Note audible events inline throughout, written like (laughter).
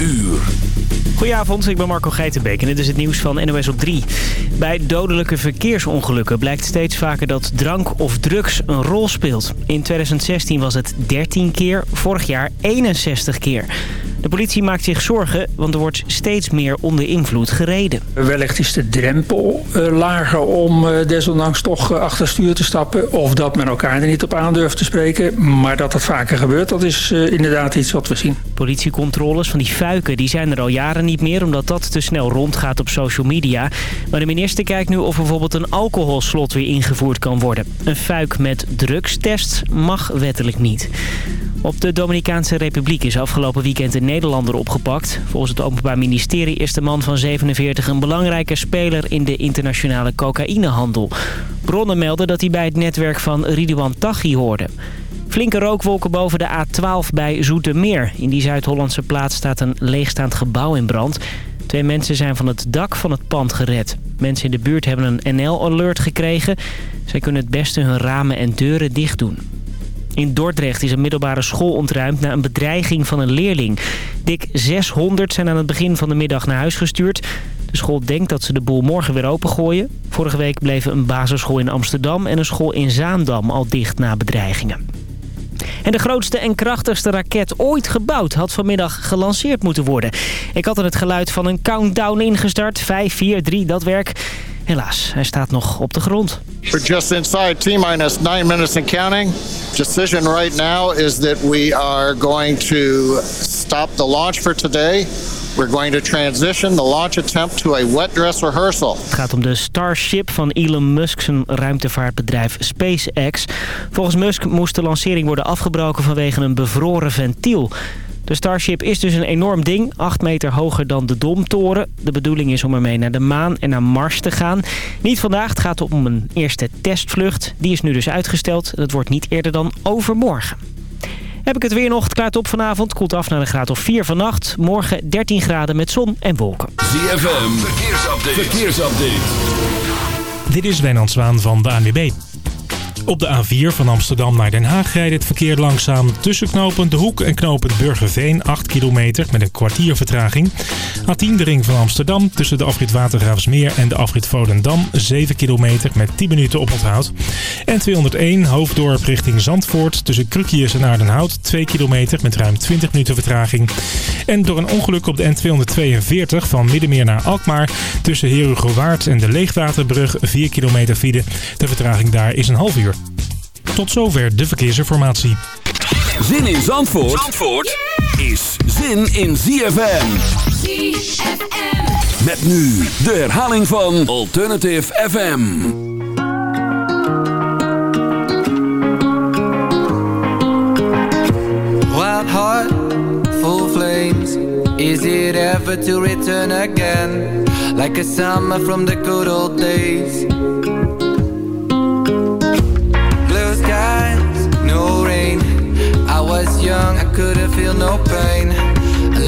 uur. Goedenavond, ik ben Marco Geitenbeek en dit is het nieuws van NOS op 3. Bij dodelijke verkeersongelukken blijkt steeds vaker dat drank of drugs een rol speelt. In 2016 was het 13 keer, vorig jaar 61 keer. De politie maakt zich zorgen, want er wordt steeds meer onder invloed gereden. Wellicht is de drempel uh, lager om uh, desondanks toch uh, achter stuur te stappen. Of dat men elkaar er niet op aandurft te spreken. Maar dat het vaker gebeurt, dat is inderdaad iets wat we zien. Politiecontroles van die fuiken die zijn er al jaren niet meer... omdat dat te snel rondgaat op social media. Maar de minister kijkt nu of bijvoorbeeld een alcoholslot weer ingevoerd kan worden. Een fuik met drugstest mag wettelijk niet. Op de Dominicaanse Republiek is afgelopen weekend een Nederlander opgepakt. Volgens het Openbaar Ministerie is de man van 47 een belangrijke speler in de internationale cocaïnehandel. Bronnen melden dat hij bij het netwerk van Ridouan Taghi hoorde. Flinke rookwolken boven de A12 bij Zoetermeer. In die Zuid-Hollandse plaats staat een leegstaand gebouw in brand. Twee mensen zijn van het dak van het pand gered. Mensen in de buurt hebben een NL-alert gekregen. Zij kunnen het beste hun ramen en deuren dicht doen. In Dordrecht is een middelbare school ontruimd na een bedreiging van een leerling. Dik 600 zijn aan het begin van de middag naar huis gestuurd. De school denkt dat ze de boel morgen weer opengooien. Vorige week bleven een basisschool in Amsterdam en een school in Zaandam al dicht na bedreigingen. En de grootste en krachtigste raket ooit gebouwd had vanmiddag gelanceerd moeten worden. Ik had er het geluid van een countdown ingestart. 5, 4, 3, dat werk. Helaas, hij staat nog op de grond. We're just inside T-minus 9 minutes and counting. Decision right now is that we are going to stop the launch for today. We're going to transition the launch attempt to a wet dress rehearsal. Het gaat om de Starship van Elon Musk's ruimtevaartbedrijf SpaceX. Volgens Musk moest de lancering worden afgebroken vanwege een bevroren ventiel. De Starship is dus een enorm ding, 8 meter hoger dan de Domtoren. De bedoeling is om ermee naar de maan en naar Mars te gaan. Niet vandaag, het gaat om een eerste testvlucht. Die is nu dus uitgesteld. Het wordt niet eerder dan overmorgen. Heb ik het weer nog. Het klaart op vanavond. Koelt af naar een graad of 4 vannacht. Morgen 13 graden met zon en wolken. ZFM, verkeersupdate. verkeersupdate. Dit is Wijnand Zwaan van de ANWB. Op de A4 van Amsterdam naar Den Haag rijdt het verkeer langzaam tussen knooppunt De Hoek en knooppunt Burgerveen 8 kilometer met een kwartier vertraging. A10 de ring van Amsterdam tussen de afrit Watergraafsmeer en de afrit Volendam 7 kilometer met 10 minuten oponthoud. En 201 Hoofddorp richting Zandvoort tussen Krukjes en Aardenhout 2 kilometer met ruim 20 minuten vertraging. En door een ongeluk op de N242 van Middenmeer naar Alkmaar tussen Herugowaard en de Leegwaterbrug 4 kilometer file. De vertraging daar is een half uur. Tot zover de verkeersinformatie. Zin in Zandvoort, Zandvoort is zin in ZFM. ZFM. Met nu de herhaling van Alternative FM. Wild heart, full flames. Is it ever to return again? Like a summer from the good old days. No rain. I was young, I couldn't feel no pain.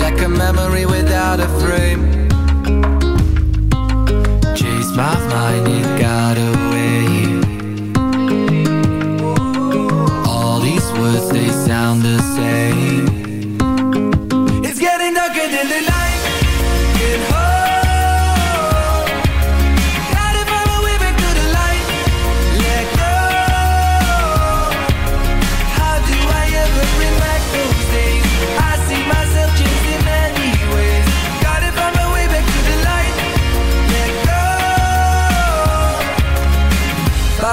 Like a memory without a frame. Chased my mind, it got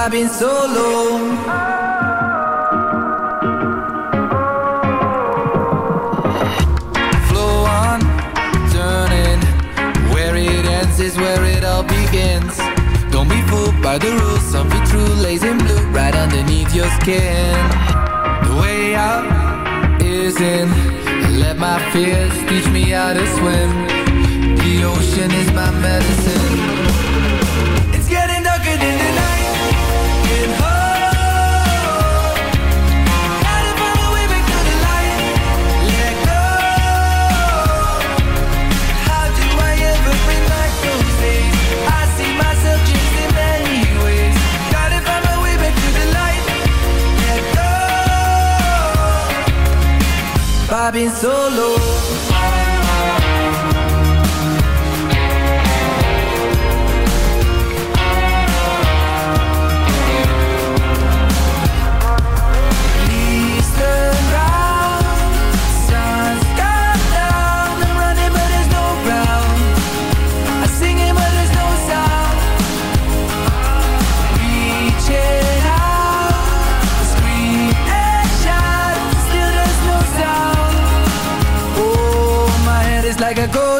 I've been so low Flow on, turning Where it ends is where it all begins. Don't be fooled by the rules Something true lays in blue Right underneath your skin. The way out is in. Let my fears teach me how to swim. The ocean is my medicine I've been so low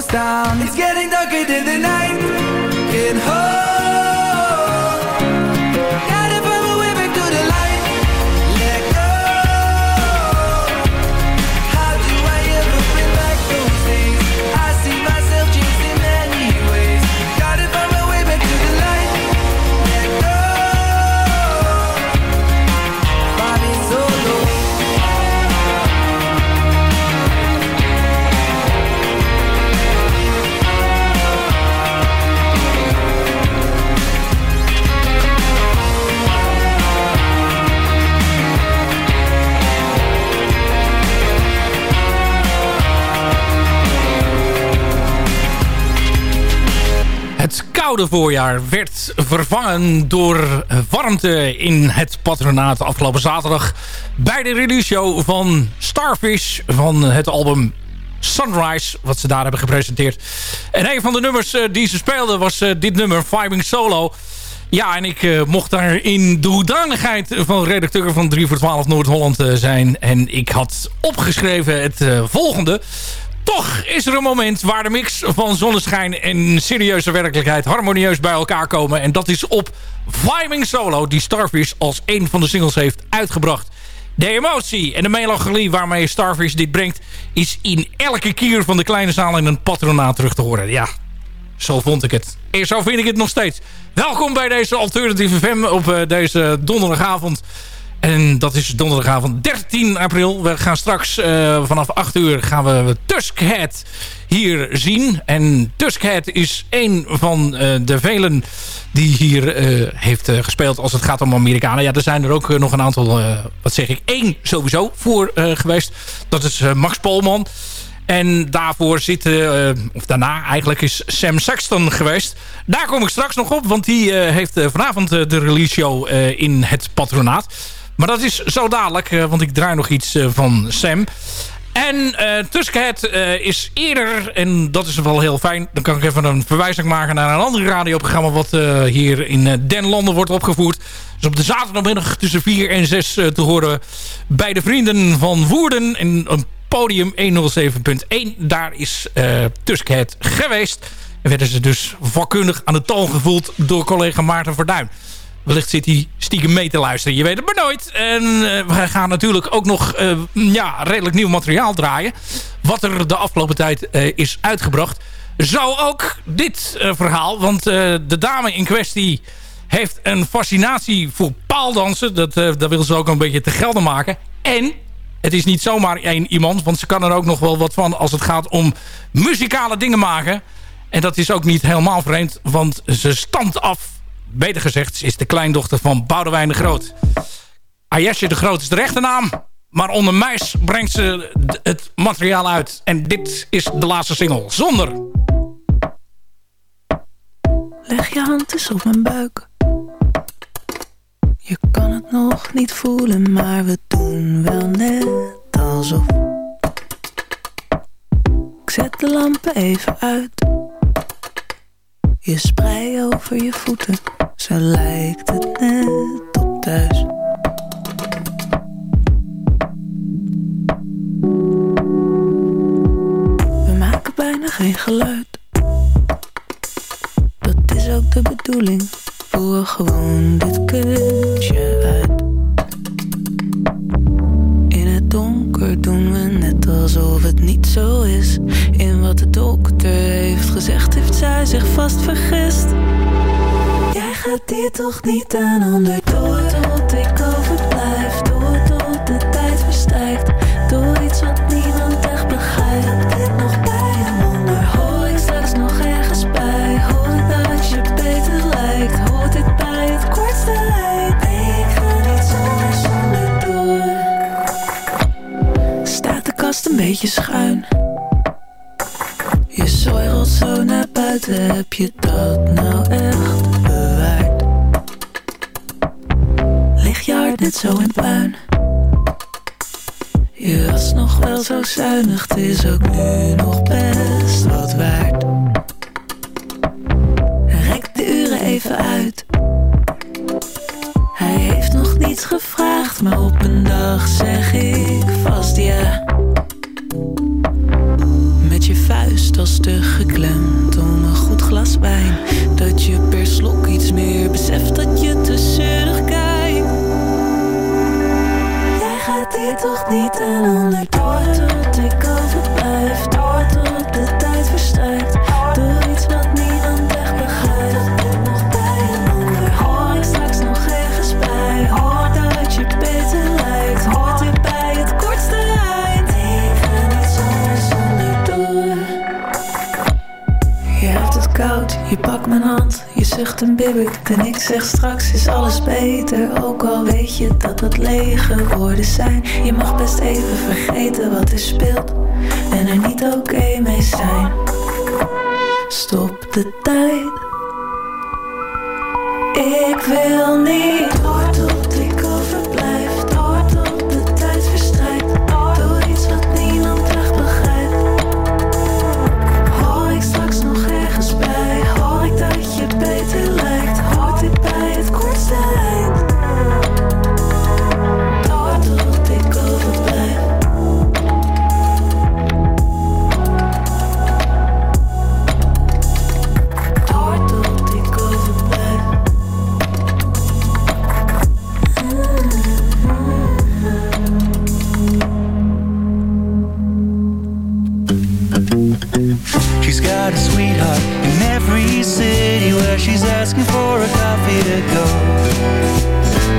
like a ghost town. It's getting koude voorjaar werd vervangen door warmte in het patronaat afgelopen zaterdag. Bij de release show van Starfish van het album Sunrise, wat ze daar hebben gepresenteerd. En een van de nummers eh, die ze speelden was eh, dit nummer, Vibing Solo. Ja, en ik uh, mocht daar in de hoedanigheid van redacteur van 3 voor 12 Noord-Holland zijn. En ik had opgeschreven het volgende. Toch is er een moment waar de mix van zonneschijn en serieuze werkelijkheid harmonieus bij elkaar komen. En dat is op Vibing Solo, die Starfish als een van de singles heeft uitgebracht. De emotie en de melancholie waarmee Starfish dit brengt... is in elke kier van de kleine zaal in een patronaat terug te horen. Ja, zo vond ik het. En zo vind ik het nog steeds. Welkom bij deze Alternative FM op uh, deze donderdagavond... En dat is donderdagavond 13 april. We gaan straks uh, vanaf 8 uur gaan we Tuskhead hier zien. En Tuskhead is een van uh, de velen die hier uh, heeft gespeeld als het gaat om Amerikanen. Ja, er zijn er ook nog een aantal, wat zeg ik, één sowieso voor geweest. Dat is Max Polman. En daarvoor zit, of daarna eigenlijk is Sam Sexton geweest. Daar kom ik straks nog op, want die heeft vanavond de release show in het patronaat. Maar dat is zo dadelijk, uh, want ik draai nog iets uh, van Sam. En uh, Tuskhead is eerder, en dat is wel heel fijn... dan kan ik even een verwijzing maken naar een ander radioprogramma... wat hier in Den Landen wordt opgevoerd. Dus op de zaterdagmiddag tussen 4 en 6 te horen... bij de vrienden van Woerden in een podium 107.1. Daar is Tuskhead geweest. En werden ze dus vakkundig aan de toon gevoeld door collega Maarten Verduin. Wellicht zit hij stiekem mee te luisteren. Je weet het maar nooit. En uh, we gaan natuurlijk ook nog uh, ja, redelijk nieuw materiaal draaien. Wat er de afgelopen tijd uh, is uitgebracht. Zo ook dit verhaal. Want de dame in kwestie heeft een fascinatie voor paaldansen. Dat, dat wil ze ook een beetje te gelden maken. En het is niet zomaar één iemand. Want ze kan er ook nog wel wat van als het gaat om muzikale dingen maken. En dat is ook niet helemaal vreemd. Want ze stamt af beter gezegd, ze is de kleindochter van Boudewijn de Groot. Ayesje de Groot is de rechte naam. Maar onder Meis brengt ze het materiaal uit. En dit is de laatste single. Zonder. Leg je hand eens op mijn buik. Je kan het nog niet voelen, maar we doen wel net alsof. Ik zet de lampen even uit. Je sprei over je voeten, zo lijkt het net op thuis. We maken bijna geen geluid. Dat is ook de bedoeling. Voer gewoon dit kunstje toch niet aan onderdoor de tijd. Ik wil niet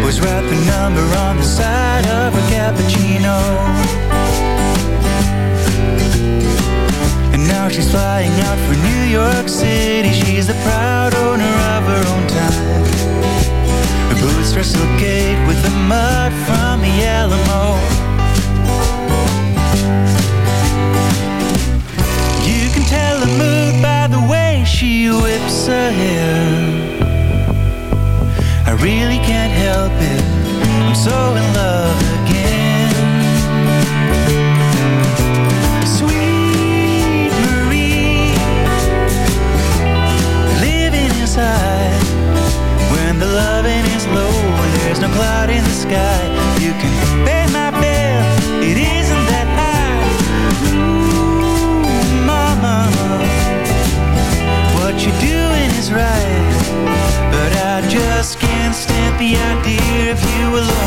Was write the number on the side of her cappuccino. And now she's flying out for New York City. She's the proud owner of her own time. Her boots wrestle gate with the mud from the Alamo. You can tell her mood by the way she whips her hair. Really can't help it. I'm so in love again. Sweet Marie, living high when the loving is low there's no cloud in the sky. You can pay my bill, it isn't that high. Ooh, mama, what you're doing is right, idea of you alone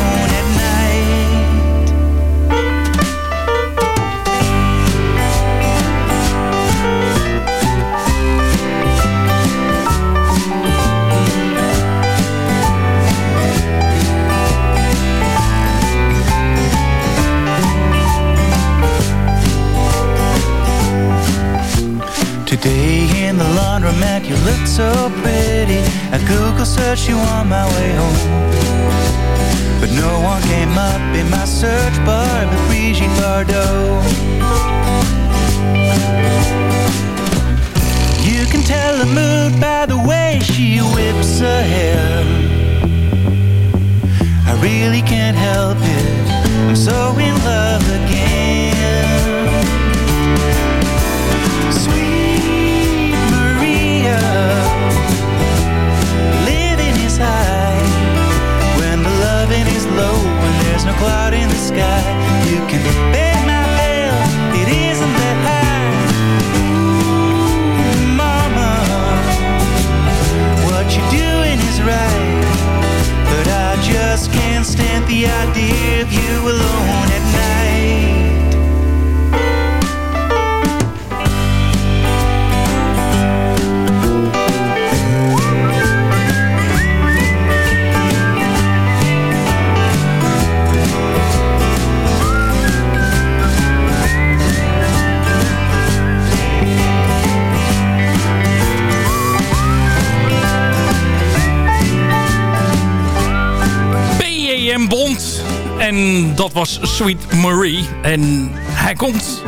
Sweet Marie. En hij komt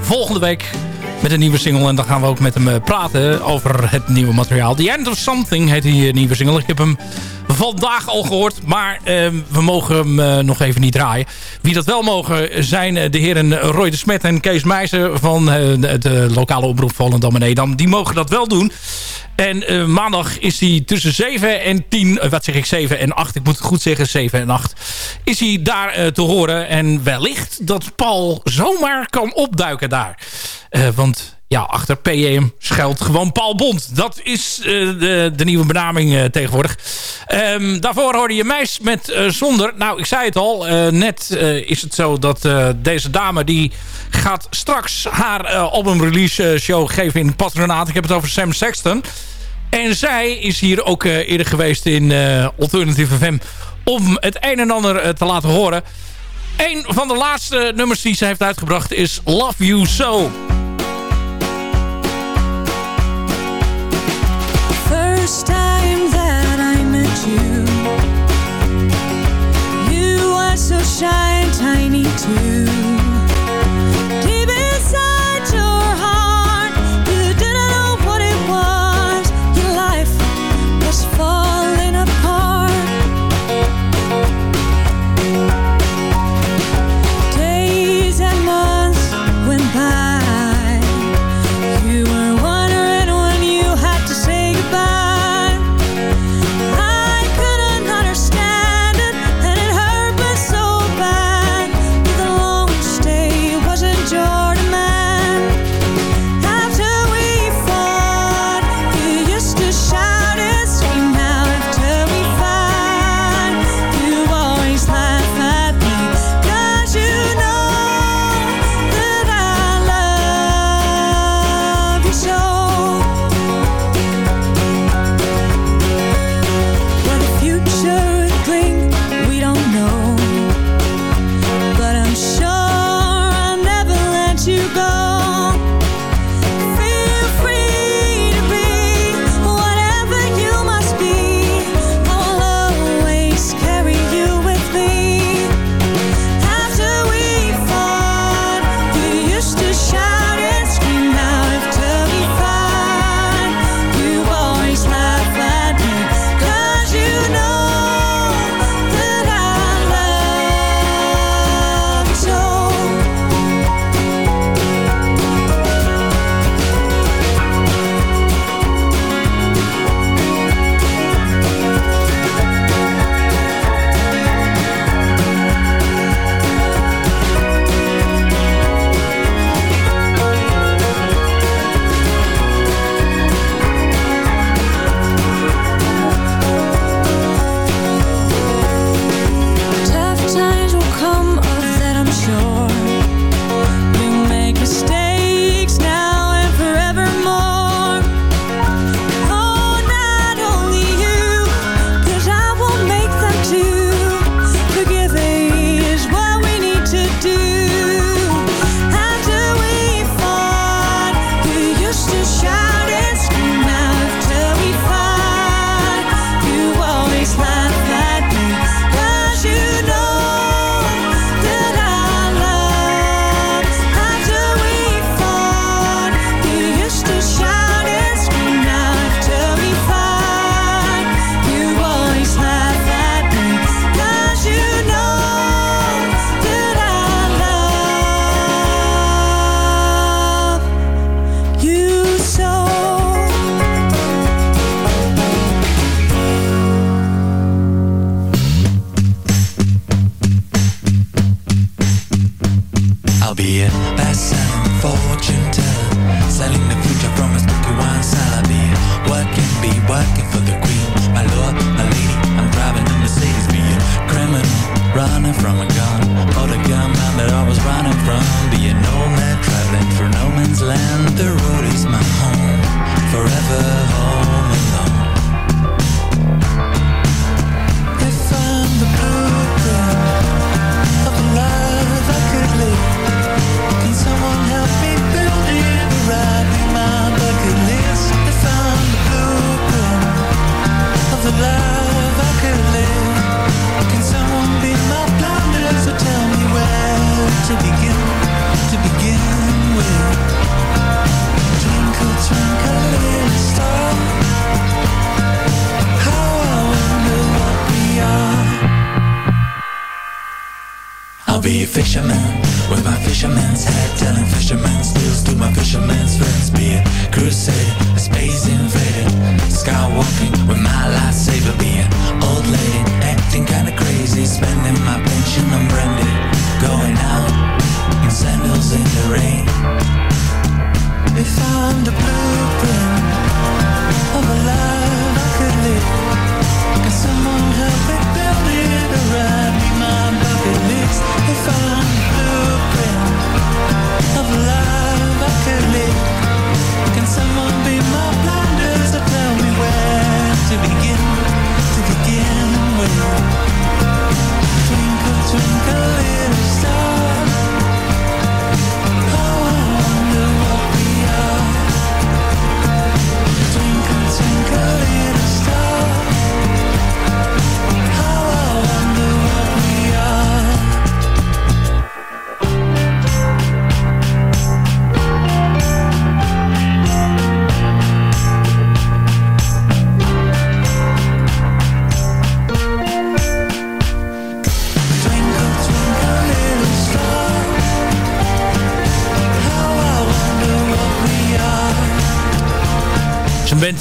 volgende week met een nieuwe single. En dan gaan we ook met hem eh, praten over het nieuwe materiaal. The End of Something heet die eh, nieuwe single. Ik heb hem vandaag al gehoord. Maar eh, we mogen hem eh, nog even niet draaien. Wie dat wel mogen zijn de heren Roy de Smet en Kees Meijzer... van eh, de, lokale omroep Volendam en. Die mogen dat wel doen. En eh, maandag is hij tussen 7 en 10, eh, wat zeg ik, 7 en 8, ik moet het goed zeggen, 7 en 8, is hij daar eh, te horen. En wellicht dat Paul zomaar kan opduiken daar. Want ja, achter PM schuilt gewoon Paul Bond. Dat is de, de, nieuwe benaming tegenwoordig. Um, daarvoor hoorde je meis met Zonder. Nou, ik zei het al. net is het zo dat deze dame... die gaat straks haar albumrelease show geven in patronaat. Ik heb het over Sam Sexton. En zij is hier ook eerder geweest in Alternative FM... om het een en ander te laten horen... Een van de laatste nummers die ze heeft uitgebracht is Love You So. You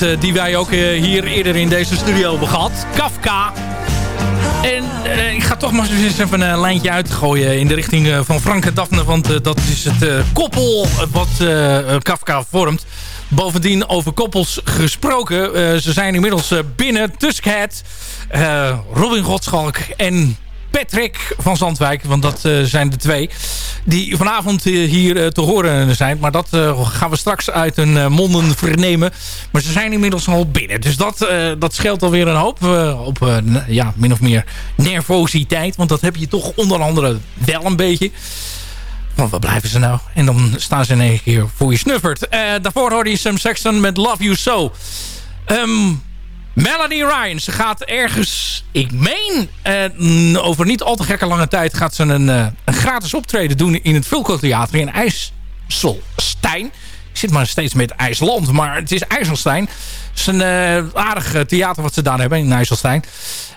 Eh, die wij ook eh, hier eerder in deze studio hebben gehad. Kafka. En uh, ik ga toch maar eens even een lijntje uitgooien in de richting van Frank en Daphne. Want dat is het koppel wat Kafka vormt. Bovendien over koppels gesproken. ze zijn inmiddels binnen. Tuskhead, Robin Godschalk en Patrick van Zandwijk. Want dat uh, zijn de twee die vanavond uh, hier uh, te horen zijn. Maar dat gaan we straks uit hun monden vernemen. Maar ze zijn inmiddels al binnen. Dus dat, dat scheelt alweer een hoop op ja, min of meer nervositeit. Want dat heb je toch onder andere wel een beetje. Want waar blijven ze nou? En dan staan ze in één keer voor je snuffert. daarvoor hoorde je Sam Sexton met Love You So. Um, Melanie Ryan, ze gaat ergens, ik meen, uh, over niet al te gekke lange tijd... gaat ze een, een gratis optreden doen in het Vulco Theater in IJsselstein. Ik zit maar steeds met IJsland, maar het is IJsselstein. Het is een uh, aardig theater wat ze daar hebben in IJsselstein.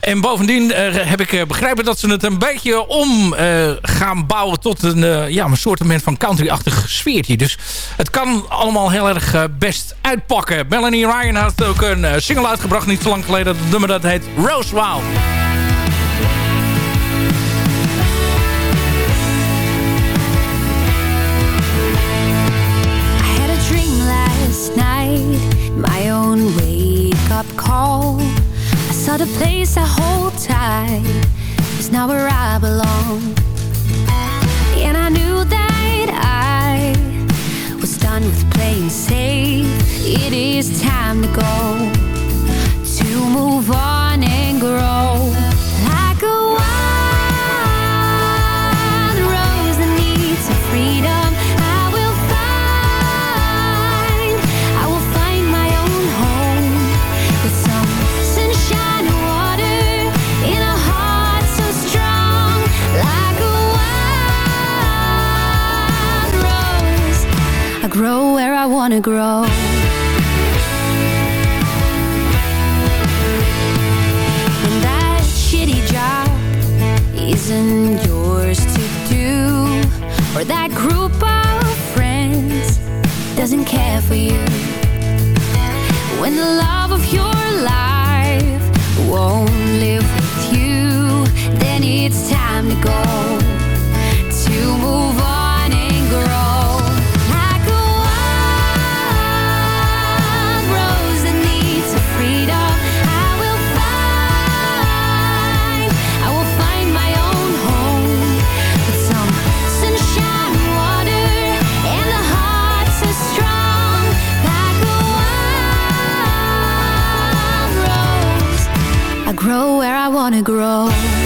En bovendien heb ik begrepen dat ze het een beetje om gaan bouwen... tot een, ja, een soort van country-achtig sfeertje. Dus het kan allemaal heel erg best uitpakken. Melanie Ryan had ook een single uitgebracht niet zo lang geleden. Het nummer dat heet Rose Wild. I saw the place I hold tight. Is now where I belong. And I knew that I was done with playing safe. It is time to go. To move on and grow grow where I wanna grow. And that shitty job isn't yours to do. Or that group of friends doesn't care for you. When the love of your life won't live with you Then it's time to go grow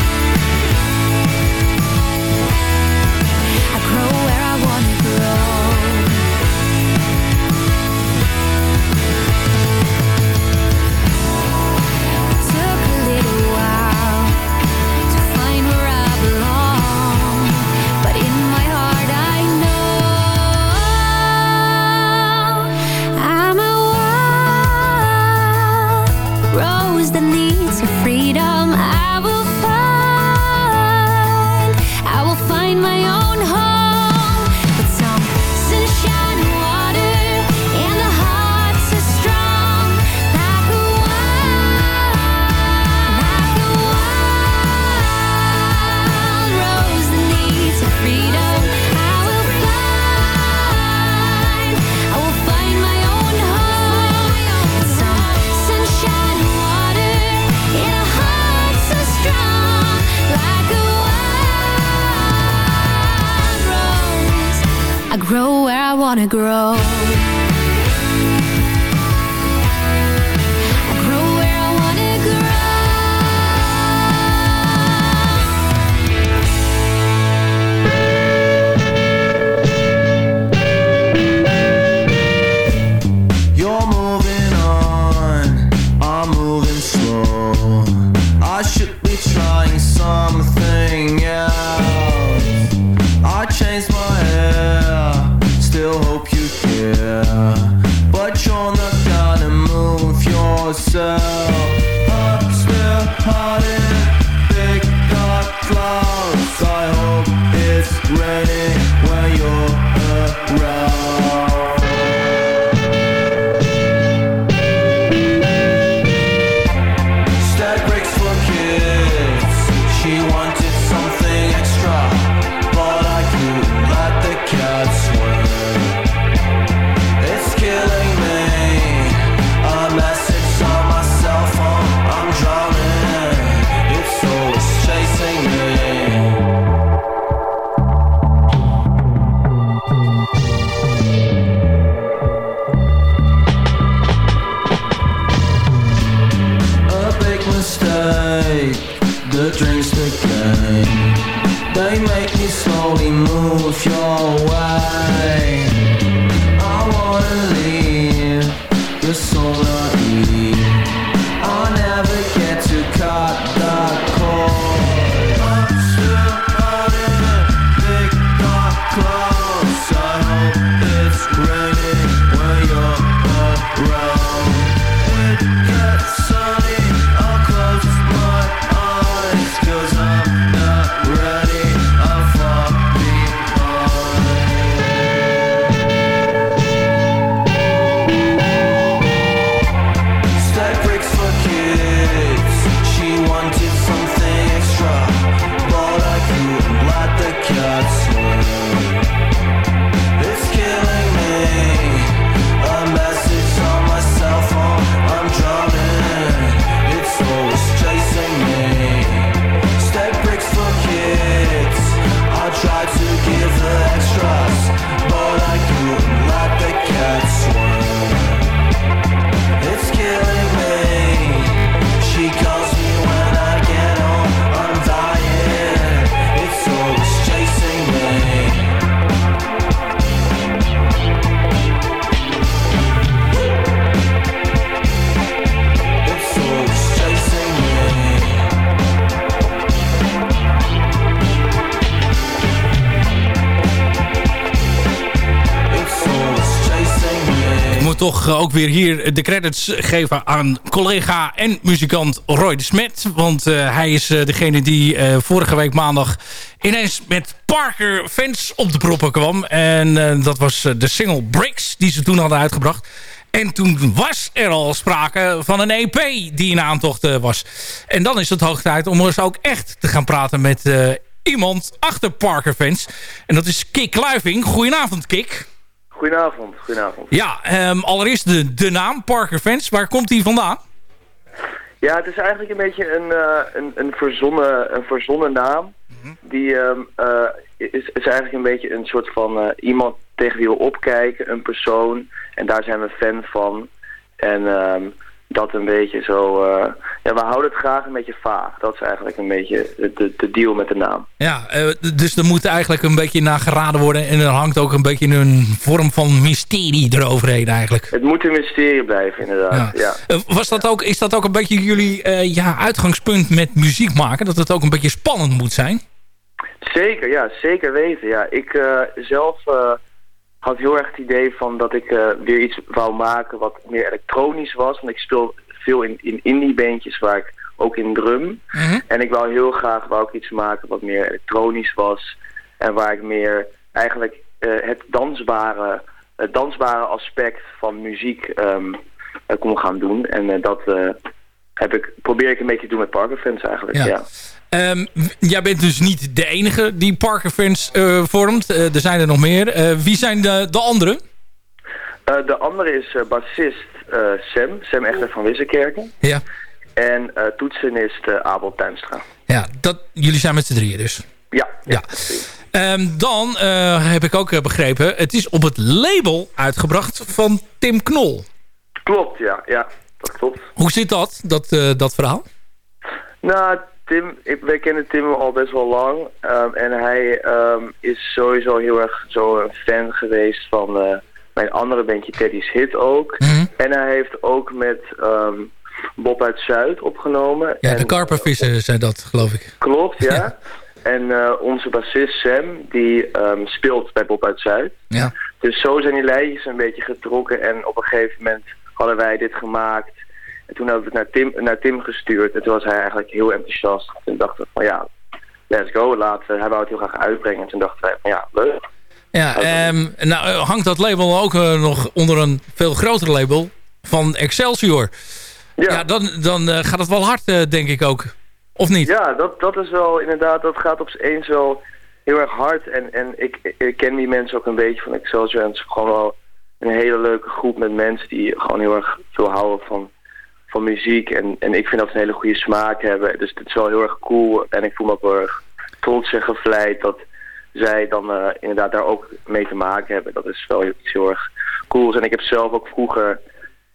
ook weer hier de credits geven aan collega en muzikant Roy de Smet. Want eh, hij is eh, degene die eh, vorige week maandag ineens met Parker Fans op de proppen kwam. En dat was de single Bricks die ze toen hadden uitgebracht. En toen was er al sprake van een EP die in aantocht was. En dan is het hoog tijd om eens ook echt te gaan praten met iemand achter Parker Fans. En dat is Kik Kluiving. Goedenavond Kik. Goedenavond, goedenavond. Ja, ehm, allereerst de, de naam Parker Fans. Waar komt die vandaan? Ja, het is eigenlijk een beetje een, eh, een, een, verzonnen, een verzonnen naam. Die ehm, eh, is, is eigenlijk een beetje een soort van eh, iemand tegen wie we opkijken, een persoon. En daar zijn we fan van. En ehm, dat een beetje zo... eh, ja, we houden het graag een beetje vaag. Dat is eigenlijk een beetje de, de, de deal met de naam. Ja, eh, dus er moet eigenlijk een beetje naar geraden worden. En er hangt ook een beetje een vorm van mysterie eroverheen eigenlijk. Het moet een mysterie blijven, inderdaad. Ja. Eh, was dat ook, is dat ook een beetje jullie ja, uitgangspunt met muziek maken? Dat het ook een beetje spannend moet zijn? Zeker, ja, zeker weten. Ja, ik zelf had heel erg het idee van dat ik eh, weer iets wou maken wat meer elektronisch was. Want ik speel veel in, in indie bandjes waar ik ook in drum. En ik wou heel graag wou ik iets maken wat meer elektronisch was. En waar ik meer eigenlijk eh, het dansbare, het dansbare aspect van muziek ehm, eh, kon gaan doen. En dat heb ik, probeer ik een beetje te doen met Parker Fans eigenlijk. Ja. ja. W- jij bent dus niet de enige die Parker Fans eh, vormt. Eh, er zijn er nog meer. Eh, wie zijn de, de anderen? De andere is bassist Sam, Sam Echter van Wissekerken. Ja. En toetsenist Abel Tuinstra. Ja, dat, jullie zijn met z'n drieën dus. Ja. Ja. Ehm, dan heb ik ook begrepen, het is op het label uitgebracht van Tim Knol. Klopt, ja. Ja, dat klopt. Hoe zit dat, dat, dat verhaal? Nou, Tim, ik, wij kennen Tim al best wel lang. Ehm, en hij ehm, is sowieso heel erg zo een fan geweest van eh, mijn andere bandje Teddy's Hit ook. En hij heeft ook met ehm, Bob uit Zuid opgenomen. Ja, en, de karpervissen zijn dat, geloof ik. Klopt, ja. En eh, onze bassist Sam, die speelt bij Bob uit Zuid. Ja. Dus zo zijn die lijntjes een beetje getrokken. En op een gegeven moment hadden wij dit gemaakt. En toen hebben we het naar Tim, naar Tim gestuurd. En toen was hij eigenlijk heel enthousiast. Toen dachten we van ja, let's go. Laten. Hij wou het heel graag uitbrengen. En toen dachten wij van ja, leuk. Ja, ehm, nou eh, hangt dat label ook eh, nog onder een veel groter label van Excelsior. Ja, dan, dan eh, gaat het wel hard, denk ik ook. Of niet? Ja, dat, dat is wel inderdaad, dat gaat op eens wel heel erg hard. En, en ik, ik ken die mensen ook een beetje van Excelsior. En het is gewoon wel een hele leuke groep met mensen die gewoon heel erg veel houden van, muziek. En, en ik vind dat ze een hele goede smaak hebben. Dus het is wel heel erg cool. En ik voel me ook heel erg trots en gevleid dat zij dan eh, inderdaad daar ook mee te maken hebben. Dat is wel iets heel erg cools. En ik heb zelf ook vroeger,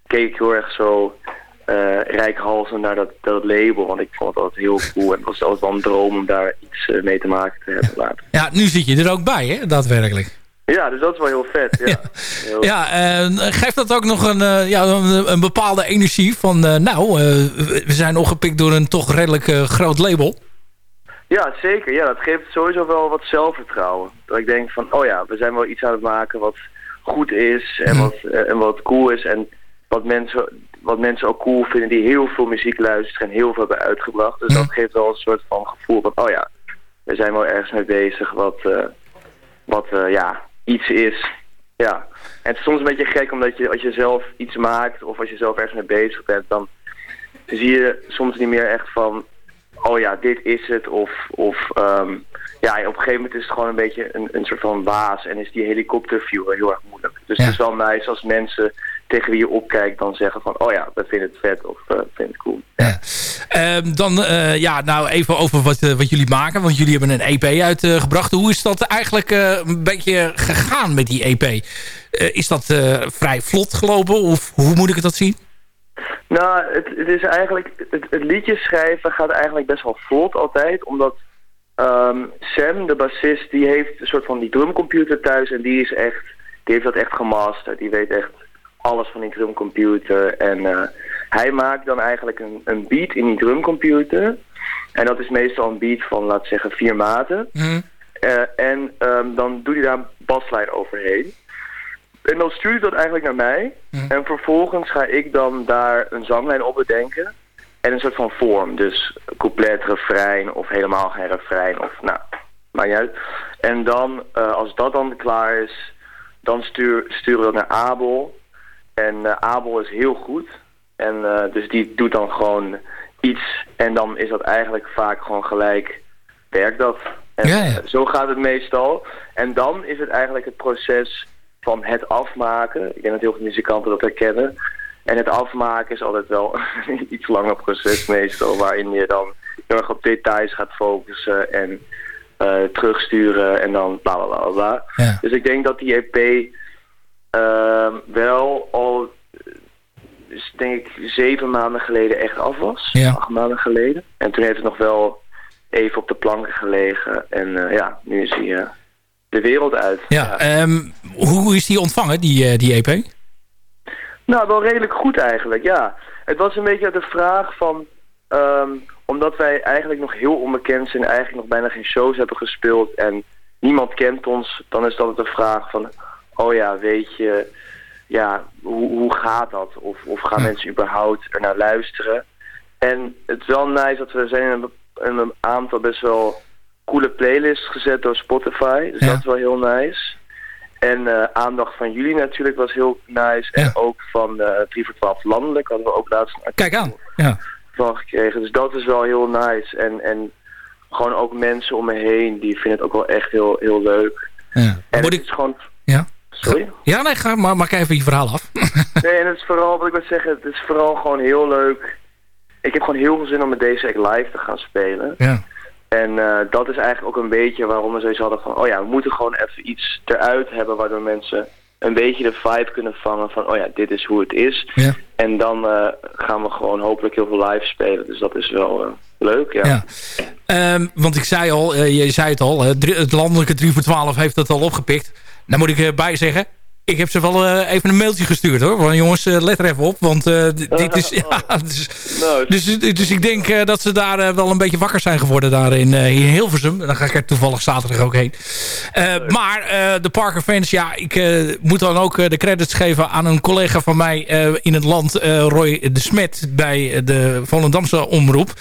keek ik heel erg zo eh rijkhalsend naar dat, dat label. Want ik vond het altijd heel cool. En het was altijd wel een droom om daar iets eh, mee te maken te hebben later. Ja, nu zit je er ook bij, hè, daadwerkelijk. Ja, dus dat is wel heel vet. Ja, (laughs) Heel- Ja, eh, geeft dat ook nog een, eh, ja, een, een bepaalde energie van... eh, nou, we zijn opgepikt door een toch redelijk groot label. Ja, zeker. Ja, dat geeft sowieso wel wat zelfvertrouwen. Dat ik denk van, oh ja, we zijn wel iets aan het maken wat goed is en wat, eh, en wat cool is. En wat mensen, wat mensen ook cool vinden die heel veel muziek luisteren en heel veel hebben uitgebracht. Dus dat geeft wel een soort van gevoel van, oh ja, we zijn wel ergens mee bezig wat, wat ja, iets is. Ja. En het is soms een beetje gek omdat je, als je zelf iets maakt of als je zelf ergens mee bezig bent, dan zie je soms niet meer echt van, oh ja, dit is het. Of, of ehm, ja, op een gegeven moment is het gewoon een beetje een, een soort van waas. En is die helikopterview heel erg moeilijk. Dus het is wel nice als mensen tegen wie je opkijkt dan zeggen van, oh ja, we vinden het vet of uh, vinden het cool. Ehm, dan, eh, ja, nou even over wat, eh, wat jullie maken. Want jullie hebben een EP uitgebracht. Hoe is dat eigenlijk eh, een beetje gegaan met die EP? Eh, is dat eh, vrij vlot gelopen? Of hoe moet ik dat zien? Nou, het, het is eigenlijk, het, het liedje schrijven gaat eigenlijk best wel vlot altijd, omdat ehm, Sam, de bassist, die heeft een soort van die drumcomputer thuis en die is echt, die heeft dat echt gemasterd. Die weet echt alles van die drumcomputer en eh, hij maakt dan eigenlijk een, een beat in die drumcomputer en dat is meestal een beat van, laten we zeggen, vier maten. Eh, en ehm, dan doet hij daar een baslijn overheen. En dan stuurt hij dat eigenlijk naar mij. En vervolgens ga ik dan daar een zanglijn op bedenken. En een soort van vorm. Dus couplet, refrein of helemaal geen refrein. Of nou, maakt niet uit. En dan, eh, als dat dan klaar is, dan stuur, sturen we dat naar Abel. En eh, Abel is heel goed. En eh, dus die doet dan gewoon iets. En dan is dat eigenlijk vaak gewoon gelijk, werkt dat. En Ja, ja. eh, zo gaat het meestal. En dan is het eigenlijk het proces van het afmaken. Ik denk dat heel veel muzikanten dat herkennen. En het afmaken is altijd wel een (laughs) iets langer proces meestal. Waarin je dan heel erg op details gaat focussen en terugsturen en dan bla bla bla bla. Dus ik denk dat die EP ehm, wel al, dus denk ik, zeven maanden geleden echt af was. Ja. Acht maanden geleden. En toen heeft het nog wel even op de planken gelegen. En eh, ja, nu is hij eh, de wereld uit. Ja, ehm, hoe is die ontvangen, die, eh, die EP? Nou, wel redelijk goed eigenlijk, ja. Het was een beetje de vraag van... ehm, omdat wij eigenlijk nog heel onbekend zijn... eigenlijk nog bijna geen shows hebben gespeeld... en niemand kent ons... dan is dat altijd de vraag van... oh ja, weet je... ja, hoe, hoe gaat dat? Of, of gaan mensen überhaupt er naar luisteren? En het is wel nice dat we zijn in een, een aantal best wel coole playlists gezet door Spotify. Dus dat is wel heel nice. En eh, aandacht van jullie natuurlijk was heel nice. En ook van eh 3 voor 12 landelijk hadden we ook laatst een Kijk aan. Ja. van gekregen. Dus dat is wel heel nice. En, en gewoon ook mensen om me heen, die vinden het ook wel echt heel, heel leuk. Ja. En het is gewoon... Ja. Sorry? Ja, nee, ga, maar maak even je verhaal af. (laughs) Nee, en het is vooral, wat ik wil zeggen, het is vooral gewoon heel leuk. Ik heb gewoon heel veel zin om met deze act live te gaan spelen. Ja. En eh, dat is eigenlijk ook een beetje waarom we zoiets hadden van... oh ja, we moeten gewoon even iets eruit hebben... waardoor mensen een beetje de vibe kunnen vangen van... oh ja, dit is hoe het is. Ja. En dan eh, gaan we gewoon hopelijk heel veel live spelen. Dus dat is wel eh, leuk, ja. Ja. Ehm, want ik zei al, je zei het al, het landelijke 3 voor 12 heeft dat al opgepikt. Daar moet ik erbij zeggen. Ik heb ze wel eh, even een mailtje gestuurd hoor. Van jongens, eh, let er even op. Want eh, (laughs) dit is... Ja, dus, dus, dus ik denk dat ze daar wel een beetje wakker zijn geworden daar in, in Hilversum. Dan ga ik er toevallig zaterdag ook heen. Maar de Parker fans, ja, ik moet dan ook de credits geven aan een collega van mij in het land, Roy de Smet, bij de Volendamse omroep.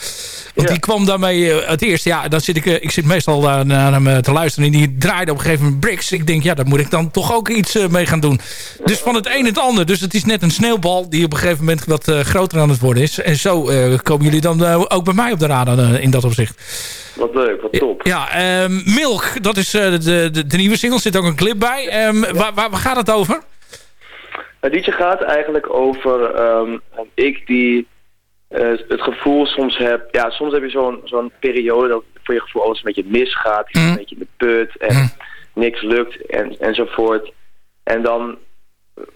Want die kwam daarmee het eerst. Ja, dan zit ik, ik zit meestal naar hem te luisteren. En die draaide op een gegeven moment bricks. Ik denk, ja, daar moet ik dan toch ook iets mee gaan doen. Dus van het een het ander. Dus het is net een sneeuwbal die op een gegeven moment wat eh, groter aan het worden is. En zo eh, komen jullie dan eh, ook bij mij op de radar in dat opzicht. Wat leuk, wat top. Ja, ehm, Milk, dat is de, de, de nieuwe single. Zit ook een clip bij. Ehm, waar, waar, waar gaat het over? Het liedje gaat eigenlijk over ehm, ik die het gevoel soms heb... Ja, soms heb je zo'n zo'n periode dat voor je gevoel alles een beetje misgaat. Je zit een beetje in de put en niks lukt en, enzovoort. En dan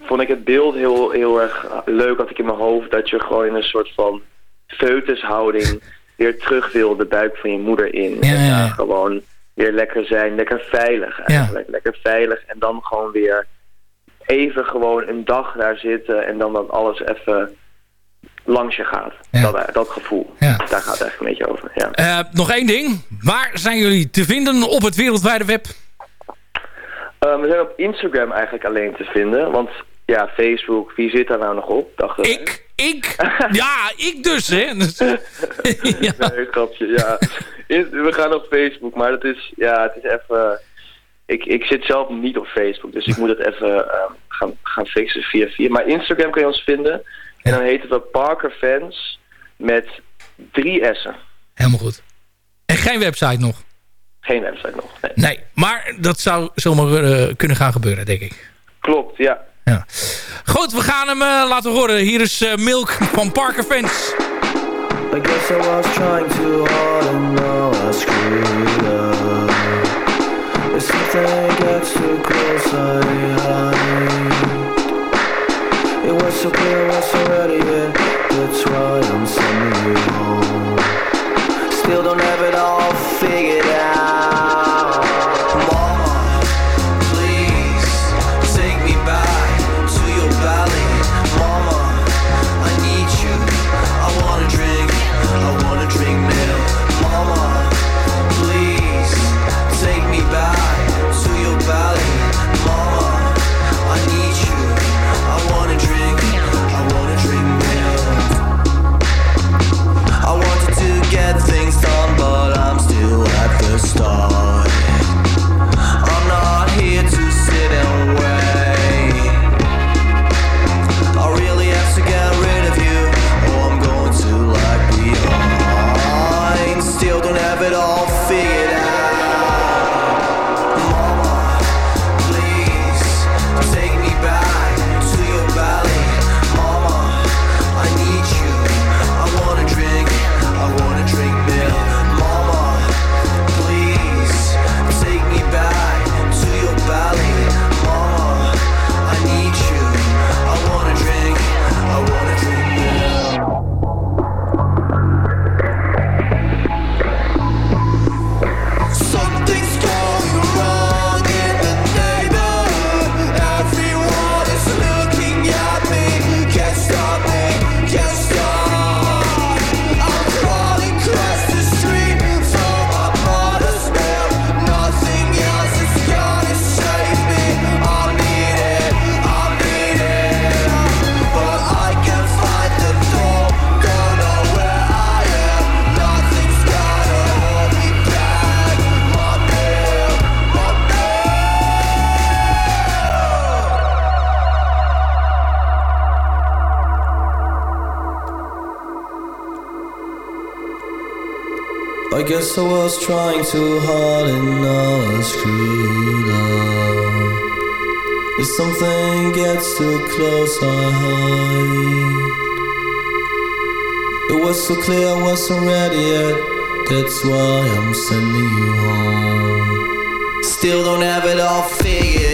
vond ik het beeld heel, heel erg leuk, had ik in mijn hoofd... dat je gewoon in een soort van foetushouding weer terug wil de buik van je moeder in. Ja, en ja, daar gewoon weer lekker zijn, lekker veilig eigenlijk. Lekker veilig en dan gewoon weer even gewoon een dag daar zitten en dan dat alles even langs je gaat. Dat, dat gevoel. Daar gaat het eigenlijk een beetje over. Ja. Eh, nog één ding. Waar zijn jullie te vinden op het wereldwijde web? Eh, we zijn op Instagram eigenlijk alleen te vinden. Want ja, Facebook, wie zit daar nou nog op? Dachten ik? Ik? (laughs) ja, ik dus, hè? (laughs) Dus- (laughs) Nee, grapje, ja. We gaan op Facebook, maar dat is, ja, het is even... Ik, ik zit zelf niet op Facebook, dus ik moet het even eh, gaan, gaan fixen via via. Maar Instagram kun je ons vinden. En dan heten we Parker Fans met drie S'en. Helemaal goed. En geen website nog? Geen website nog. Nee. Nee, maar dat zou zomaar eh, kunnen gaan gebeuren, denk ik. Klopt, ja. Ja. Goed, we gaan hem eh, laten horen. Hier is eh, Milk van Parker Fans. I guess I was trying too hard and now I screwed up. If something gets too close, I hide. It was so clear, was so ready, yeah. That's why I'm sending you home. Still don't have it all figured out. I guess I was trying too hard and now I screwed up. If something gets too close, I hide. It was so clear I wasn't ready yet. That's why I'm sending you home. Still don't have it all figured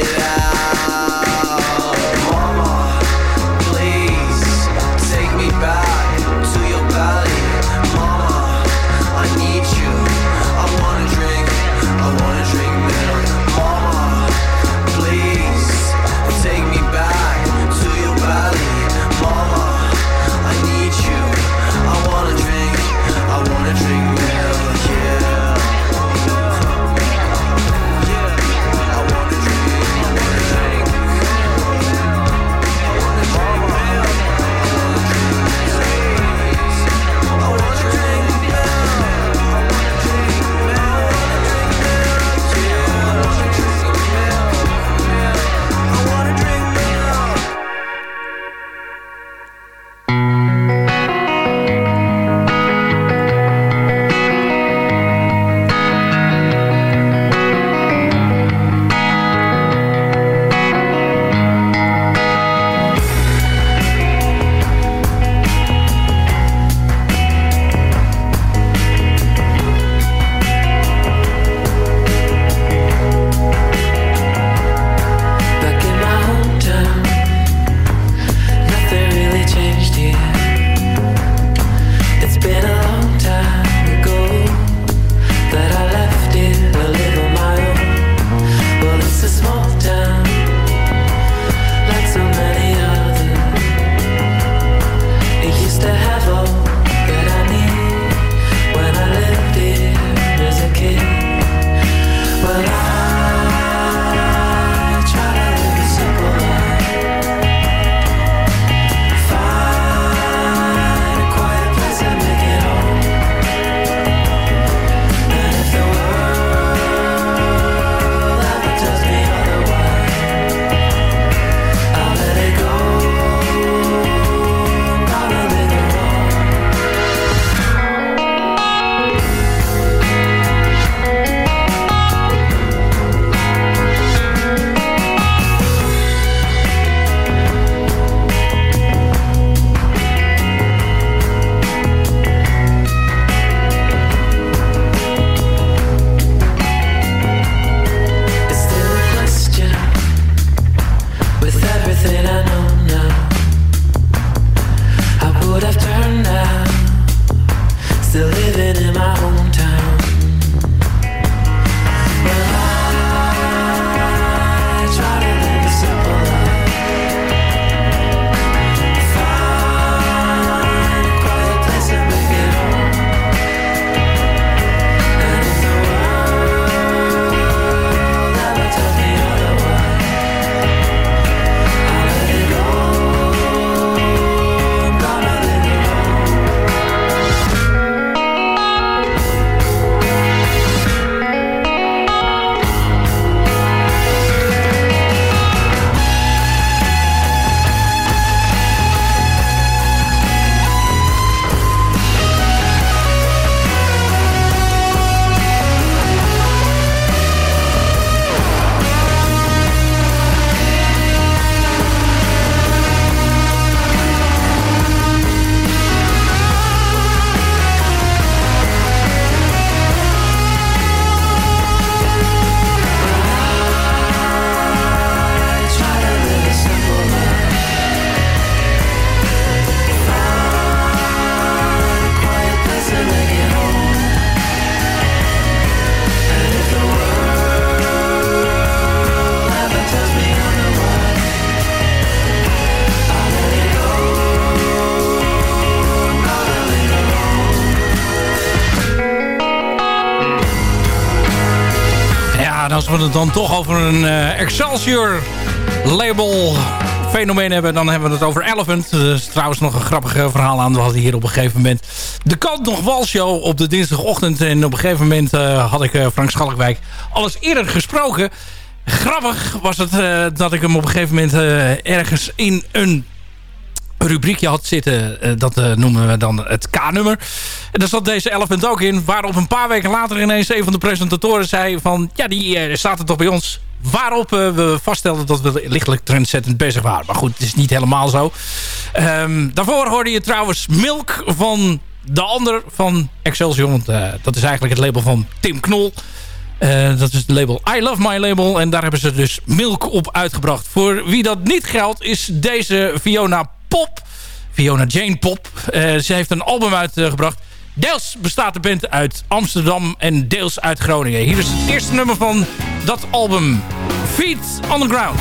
dan toch over een eh, Excelsior label fenomeen hebben... dan hebben we het over Elephant. Dat is trouwens nog een grappig eh, verhaal aan. We hadden hier op een gegeven moment de Kant nog Walshow op de dinsdagochtend. En op een gegeven moment eh, had ik Frank Schalkwijk alles eerder gesproken. Grappig was het dat ik hem op een gegeven moment ergens in een rubriekje had zitten. eh, dat eh, noemen we dan het K-nummer. En daar zat deze Elephant ook in. Waarop een paar weken later ineens een van de presentatoren zei van... Ja, die eh, staat er toch bij ons. Waarop we vaststelden dat we lichtelijk trendzettend bezig waren. Maar goed, het is niet helemaal zo. Ehm, daarvoor hoorde je trouwens Milk van de ander van Excelsior. Want dat is eigenlijk het label van Tim Knol. dat is het label I Love My Label. En daar hebben ze dus Milk op uitgebracht. Voor wie dat niet geldt is deze Fiona Pop. Fiona Jane Pop. ze heeft een album uitgebracht. Deels bestaat de band uit Amsterdam en deels uit Groningen. Hier is het eerste nummer van dat album. Feet on the Ground.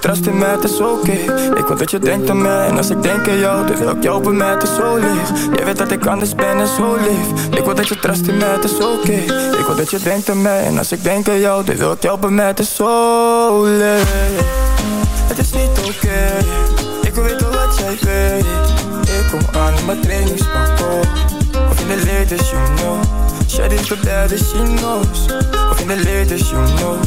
Trust in mij, het is oké. Ik wil dat je denkt aan mij En als ik denk aan jou, dan wil ik jou bij mij, het is zo lief. Jij weet dat ik anders ben en zo lief. Ik wil dat je trust in mij, het is oké. Ik wil dat je denkt aan mij En als ik denk aan jou, dan wil ik jou bij mij, het is zo lief Het is niet oké. Ik wil weten wat jij weet. Ik kom aan in mijn trainingspak Of in de latest, you know. Shit is the baddest, she knows. Of in de latest, you know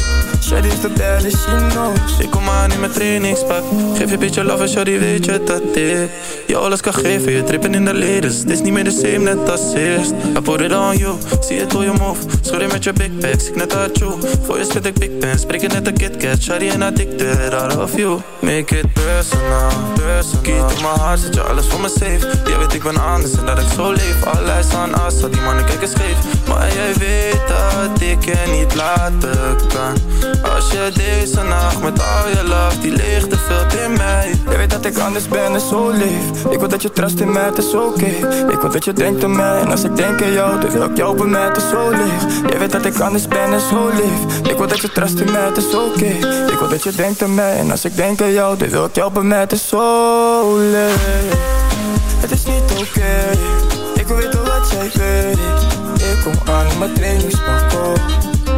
Shawty is de belle, she knows. Ik kom aan in mijn trainingspak Geef je beetje love en shawty weet je dat dit. Je alles kan geven, je trippen in de leden Dit is niet meer de same net als eerst. I put it on you, zie het hoe je move. Schud met je big bags, ik net uit you. Voor je spit ik big pen, spreek net een KitKat Shawty en addicted, out of you. Make it personal, personal. Kiet in mijn hart, zet je alles voor me safe. Je weet ik ben anders en dat ik zo leef. Alles aan as, die mannen kijken scheef. Maar jij weet dat ik je niet laten kan als je deze nacht met al je love, die leegte vult in mij. Je weet dat ik anders ben en zo lief. Ik wil dat je trust in mij, het is oké. Ik wil dat je denkt aan mij en als ik denk aan jou Dan wil ik jou bij mij, het zo lief. Je weet dat ik anders ben en zo lief. Ik wil dat je trust in mij, het is oké. Ik wil dat je denkt aan mij en als ik denk aan jou Dan wil ik jou bij mij, het is zo lief Het is niet oké. Ik wil weten wat jij weet. Ik kom aan in mijn trainingspak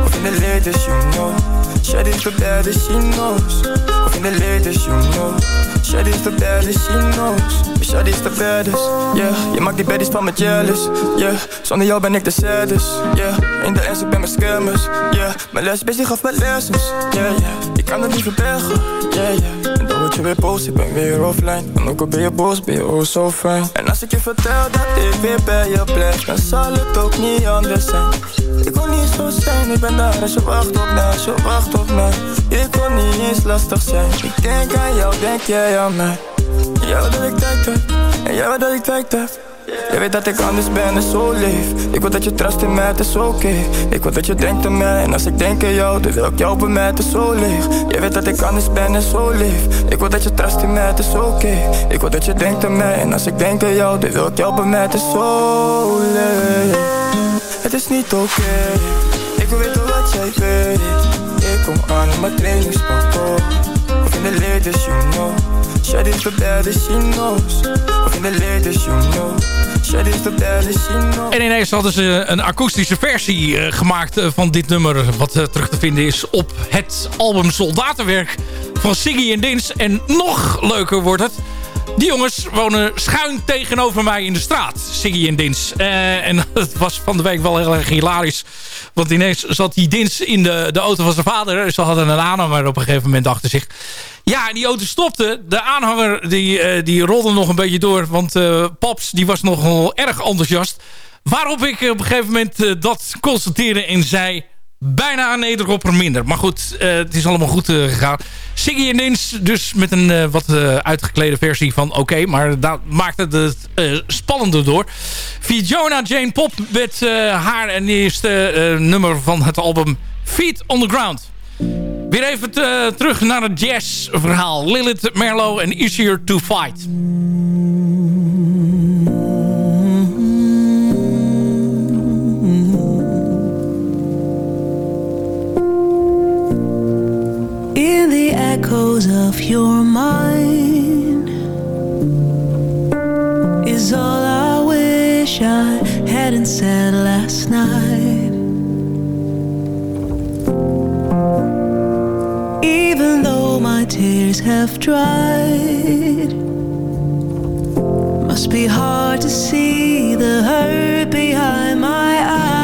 Of in de latest, you know Shawty's the baddest, she knows. Of in the latest, you know. Shawty's the baddest, she knows. Shawty's the baddest, yeah. Je maakt die baddies van me jealous, yeah. Zonder jou ben ik de saddest, yeah. In de S, ik ben mijn scammers, yeah. Mijn les bezig af met lessons, yeah, yeah. Ik kan het niet verbergen, yeah, yeah En dan word je weer boos, ik ben weer offline. En ook al ben je boos, ben je oh zo fijn. En als ik je vertel dat ik weer bij je blijf Dan zal het ook niet anders zijn. Ik wil niet zo zijn, ik ben daar als je wacht op mij, als je wacht op mij. Ik wil niet eens lastig zijn. Ik denk aan jou, denk jij aan mij. Jij wil dat ik tijd heb En jij wil dat ik tijd heb Je weet dat ik anders ben en zo leef Ik wil dat je trust in mij, het is oké. Ik wil dat je denkt aan mij En als ik denk aan jou, dan wil ik jou bij mij, het is zo leeg Je weet dat ik anders ben en zo leef Ik wil dat je trust in mij, het is oké. Ik wil dat je denkt aan mij En als ik denk aan jou, dan wil ik jou bij mij, het is zo leeg Het is niet oké. Ik wil weten wat jij weet. Ik kom aan in mijn trainingspak oh. De latest, you know the baddest she knows in the latest, you know the En ineens hadden ze een akoestische versie eh, gemaakt eh, van dit nummer. Wat eh, terug te vinden is op het album Soldatenwerk van Siggy en Dins. En nog leuker wordt het. Die jongens wonen schuin tegenover mij in de straat. Siggy en Dins. Eh, en (laughs) het was van de week wel heel erg hilarisch. Want ineens zat die Dins in de, de auto van zijn vader. Ze hadden een aanhanger op een gegeven moment achter zich. Ja, die auto stopte. De aanhanger die, eh, die rolde nog een beetje door. Want eh, Paps die was nogal erg enthousiast. Waarop ik op een gegeven moment eh, dat constateerde en zei... Bijna een nederhopper minder. Maar goed, eh, het is allemaal goed eh, gegaan. Siggy en Dins dus met een eh, wat uitgeklede versie van Oké. maar dat maakte het eh, spannender door. Fiona Jane Pop met haar en eerste nummer van het album Feet on the Ground. Weer even te- terug naar het jazzverhaal. Lilith Merlo en Easier to Fight. In the echoes of your mind is all I wish I hadn't said last night. Even though my tears have dried, must be hard to see the hurt behind my eyes.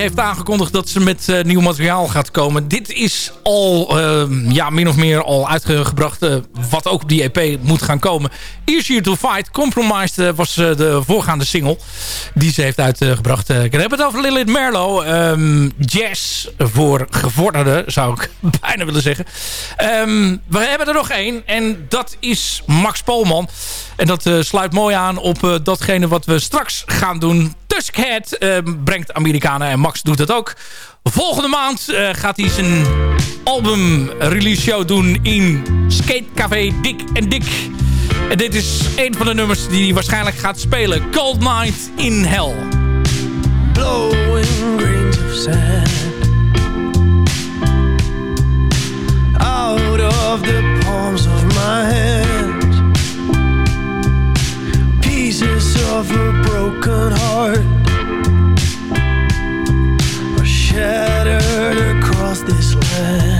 Heeft aangekondigd dat ze met eh, nieuw materiaal gaat komen. Dit is al ehm, ja, min of meer al uitgebracht. eh, wat ook op die EP moet gaan komen. Easier to Fight. Compromised eh, was eh, de voorgaande single. Die ze heeft uitgebracht. Ik heb het over Lilith Merlo. ehm, jazz voor gevorderden zou ik (laughs) bijna willen zeggen. Ehm, we hebben er nog één. En dat is Max Polman. En dat sluit mooi aan op datgene wat we straks gaan doen. Tuskhead brengt Amerikanen en Max doet dat ook. Volgende maand eh, gaat hij zijn album release show doen in Skatecafé Dik en Dik. En dit is een van de nummers die hij waarschijnlijk gaat spelen. Cold Night in Hell. blowing grains of sand out of the palms of my hands. Pieces of a broken heart shattered across this land.